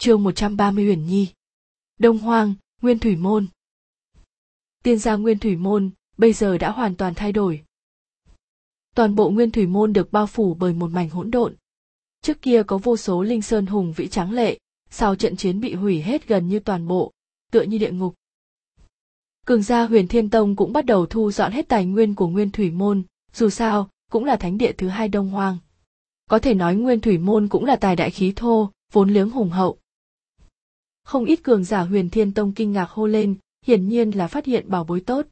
chương 130 Huyền Nhi. Đông Hoang, Nguyên Thủy Môn. Tiên gia Nguyên Thủy Môn bây giờ đã hoàn toàn thay đổi. Toàn bộ Nguyên Thủy Môn được bao phủ bởi một mảnh hỗn độn. Trước kia có vô số linh sơn hùng vĩ trắng lệ, sau trận chiến bị hủy hết gần như toàn bộ, tựa như địa ngục. Cường gia Huyền Thiên Tông cũng bắt đầu thu dọn hết tài nguyên của Nguyên Thủy Môn, dù sao, cũng là thánh địa thứ hai Đông Hoang. Có thể nói Nguyên Thủy Môn cũng là tài đại khí thô, vốn liếng hùng hậu. Không ít cường giả huyền thiên tông kinh ngạc hô lên, hiển nhiên là phát hiện bảo bối tốt.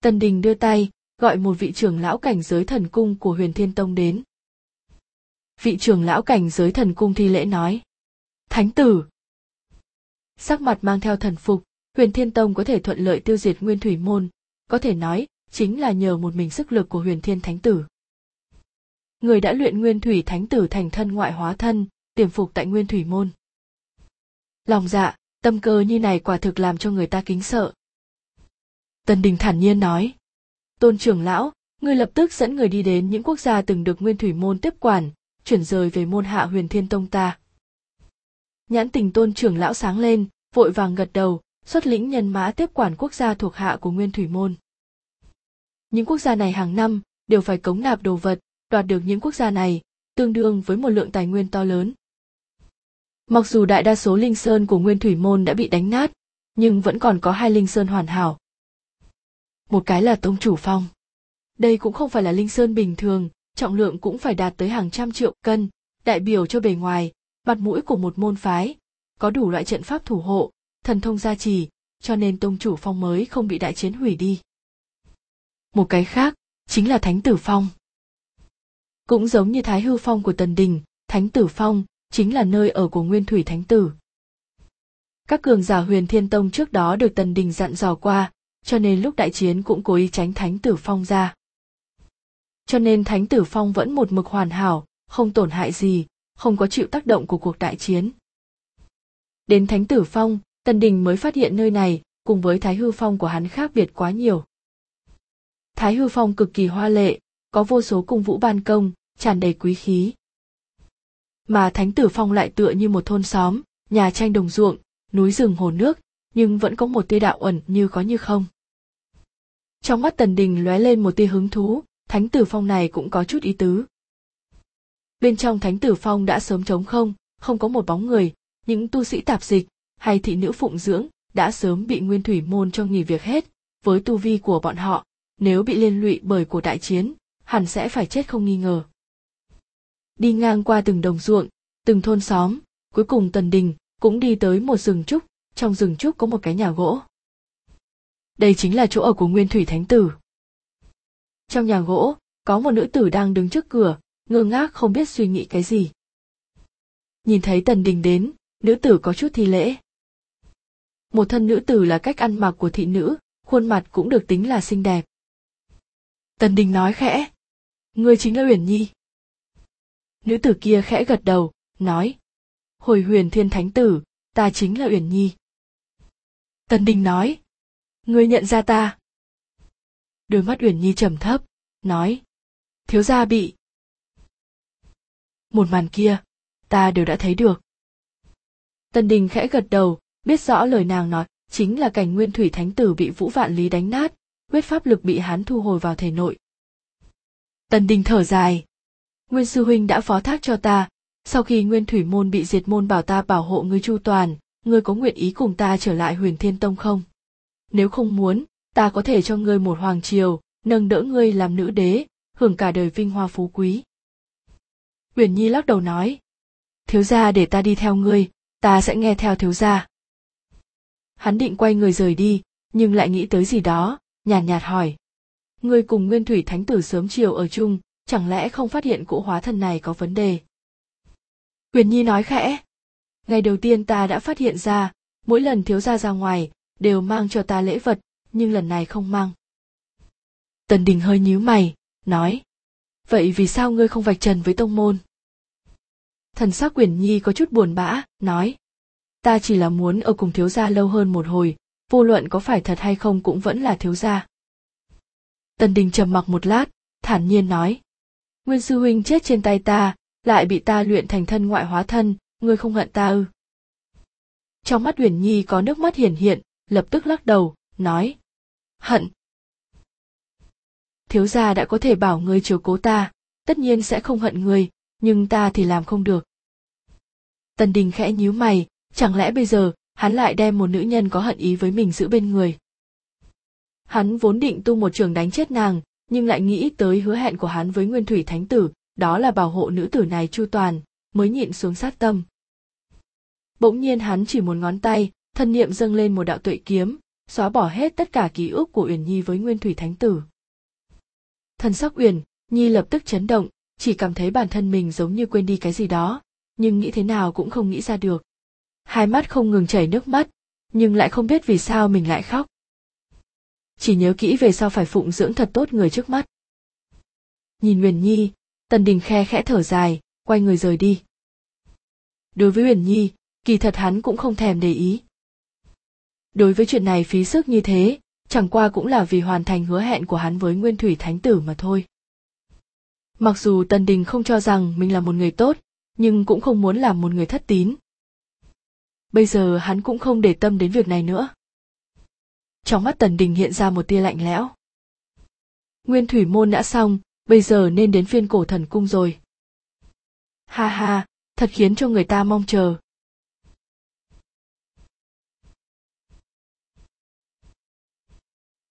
Tần Đình đưa tay, gọi một vị trưởng lão cảnh giới thần cung của huyền thiên tông đến. Vị trưởng lão cảnh giới thần cung thi lễ nói. Thánh tử! Sắc mặt mang theo thần phục, huyền thiên tông có thể thuận lợi tiêu diệt nguyên thủy môn, có thể nói, chính là nhờ một mình sức lực của huyền thiên thánh tử. Người đã luyện nguyên thủy thánh tử thành thân ngoại hóa thân, tiềm phục tại nguyên thủy môn lòng dạ tâm cơ như này quả thực làm cho người ta kính sợ. Tần đình thản nhiên nói, tôn trưởng lão, ngươi lập tức dẫn người đi đến những quốc gia từng được nguyên thủy môn tiếp quản, chuyển rời về môn hạ huyền thiên tông ta. Nhãn tình tôn trưởng lão sáng lên, vội vàng gật đầu, xuất lĩnh nhân mã tiếp quản quốc gia thuộc hạ của nguyên thủy môn. Những quốc gia này hàng năm đều phải cống nạp đồ vật, đoạt được những quốc gia này, tương đương với một lượng tài nguyên to lớn. Mặc dù đại đa số linh sơn của Nguyên Thủy Môn đã bị đánh nát, nhưng vẫn còn có hai linh sơn hoàn hảo. Một cái là Tông Chủ Phong. Đây cũng không phải là linh sơn bình thường, trọng lượng cũng phải đạt tới hàng trăm triệu cân, đại biểu cho bề ngoài, mặt mũi của một môn phái, có đủ loại trận pháp thủ hộ, thần thông gia trì, cho nên Tông Chủ Phong mới không bị đại chiến hủy đi. Một cái khác, chính là Thánh Tử Phong. Cũng giống như Thái Hư Phong của Tần Đình, Thánh Tử Phong chính là nơi ở của Nguyên Thủy Thánh Tử. Các cường giả huyền thiên tông trước đó được Tần Đình dặn dò qua, cho nên lúc đại chiến cũng cố ý tránh Thánh Tử Phong ra. Cho nên Thánh Tử Phong vẫn một mực hoàn hảo, không tổn hại gì, không có chịu tác động của cuộc đại chiến. Đến Thánh Tử Phong, Tần Đình mới phát hiện nơi này, cùng với Thái Hư Phong của hắn khác biệt quá nhiều. Thái Hư Phong cực kỳ hoa lệ, có vô số cung vũ ban công, tràn đầy quý khí, mà thánh tử phong lại tựa như một thôn xóm, nhà tranh đồng ruộng, núi rừng hồ nước, nhưng vẫn có một tia đạo ẩn như có như không. Trong mắt tần đình lóe lên một tia hứng thú, thánh tử phong này cũng có chút ý tứ. Bên trong thánh tử phong đã sớm trống không không có một bóng người, những tu sĩ tạp dịch hay thị nữ phụng dưỡng đã sớm bị nguyên thủy môn cho nghỉ việc hết. Với tu vi của bọn họ, nếu bị liên lụy bởi cuộc đại chiến, hẳn sẽ phải chết không nghi ngờ đi ngang qua từng đồng ruộng, từng thôn xóm, cuối cùng Tần Đình cũng đi tới một rừng trúc, trong rừng trúc có một cái nhà gỗ. Đây chính là chỗ ở của Nguyên Thủy Thánh Tử. Trong nhà gỗ, có một nữ tử đang đứng trước cửa, ngơ ngác không biết suy nghĩ cái gì. Nhìn thấy Tần Đình đến, nữ tử có chút thi lễ. Một thân nữ tử là cách ăn mặc của thị nữ, khuôn mặt cũng được tính là xinh đẹp. Tần Đình nói khẽ, ngươi chính là Uyển Nhi nữ tử kia khẽ gật đầu, nói, hồi huyền thiên thánh tử, ta chính là uyển nhi. Tần đình nói, ngươi nhận ra ta? Đôi mắt uyển nhi trầm thấp, nói, thiếu gia bị. Một màn kia, ta đều đã thấy được. Tần đình khẽ gật đầu, biết rõ lời nàng nói, chính là cảnh nguyên thủy thánh tử bị vũ vạn lý đánh nát, huyết pháp lực bị hắn thu hồi vào thể nội. Tần đình thở dài Nguyên sư huynh đã phó thác cho ta, sau khi Nguyên Thủy môn bị diệt môn bảo ta bảo hộ ngươi chu toàn, ngươi có nguyện ý cùng ta trở lại Huyền Thiên Tông không? Nếu không muốn, ta có thể cho ngươi một hoàng triều, nâng đỡ ngươi làm nữ đế, hưởng cả đời vinh hoa phú quý. Huyền Nhi lắc đầu nói, thiếu gia để ta đi theo ngươi, ta sẽ nghe theo thiếu gia. Hắn định quay người rời đi, nhưng lại nghĩ tới gì đó, nhàn nhạt, nhạt hỏi. Ngươi cùng Nguyên Thủy Thánh Tử sớm chiều ở chung, chẳng lẽ không phát hiện cỗ hóa thần này có vấn đề? Huyền nhi nói khẽ, ngày đầu tiên ta đã phát hiện ra, mỗi lần thiếu gia ra ngoài đều mang cho ta lễ vật, nhưng lần này không mang. Tần đình hơi nhíu mày, nói, vậy vì sao ngươi không vạch trần với tông môn? Thần sắc quyển nhi có chút buồn bã, nói, ta chỉ là muốn ở cùng thiếu gia lâu hơn một hồi, vô luận có phải thật hay không cũng vẫn là thiếu gia. Tần đình trầm mặc một lát, thản nhiên nói nguyên sư huynh chết trên tay ta, lại bị ta luyện thành thân ngoại hóa thân, ngươi không hận ta ư? Trong mắt uyển nhi có nước mắt hiển hiện, lập tức lắc đầu, nói, hận. Thiếu gia đã có thể bảo ngươi chiếu cố ta, tất nhiên sẽ không hận ngươi, nhưng ta thì làm không được. Tần đình khẽ nhíu mày, chẳng lẽ bây giờ hắn lại đem một nữ nhân có hận ý với mình giữ bên người? Hắn vốn định tu một trường đánh chết nàng nhưng lại nghĩ tới hứa hẹn của hắn với nguyên thủy thánh tử, đó là bảo hộ nữ tử này chu toàn, mới nhịn xuống sát tâm. Bỗng nhiên hắn chỉ một ngón tay, thân niệm dâng lên một đạo tuệ kiếm, xóa bỏ hết tất cả ký ức của uyển nhi với nguyên thủy thánh tử. Thần sắc uyển nhi lập tức chấn động, chỉ cảm thấy bản thân mình giống như quên đi cái gì đó, nhưng nghĩ thế nào cũng không nghĩ ra được. Hai mắt không ngừng chảy nước mắt, nhưng lại không biết vì sao mình lại khóc chỉ nhớ kỹ về sau phải phụng dưỡng thật tốt người trước mắt. Nhìn huyền nhi, tần đình khe khẽ thở dài, quay người rời đi. Đối với huyền nhi, kỳ thật hắn cũng không thèm để ý. Đối với chuyện này phí sức như thế, chẳng qua cũng là vì hoàn thành hứa hẹn của hắn với nguyên thủy thánh tử mà thôi. Mặc dù tần đình không cho rằng mình là một người tốt, nhưng cũng không muốn làm một người thất tín. Bây giờ hắn cũng không để tâm đến việc này nữa trong mắt tần đình hiện ra một tia lạnh lẽo. Nguyên thủy môn đã xong, bây giờ nên đến phiên cổ thần cung rồi. Ha ha, thật khiến cho người ta mong chờ.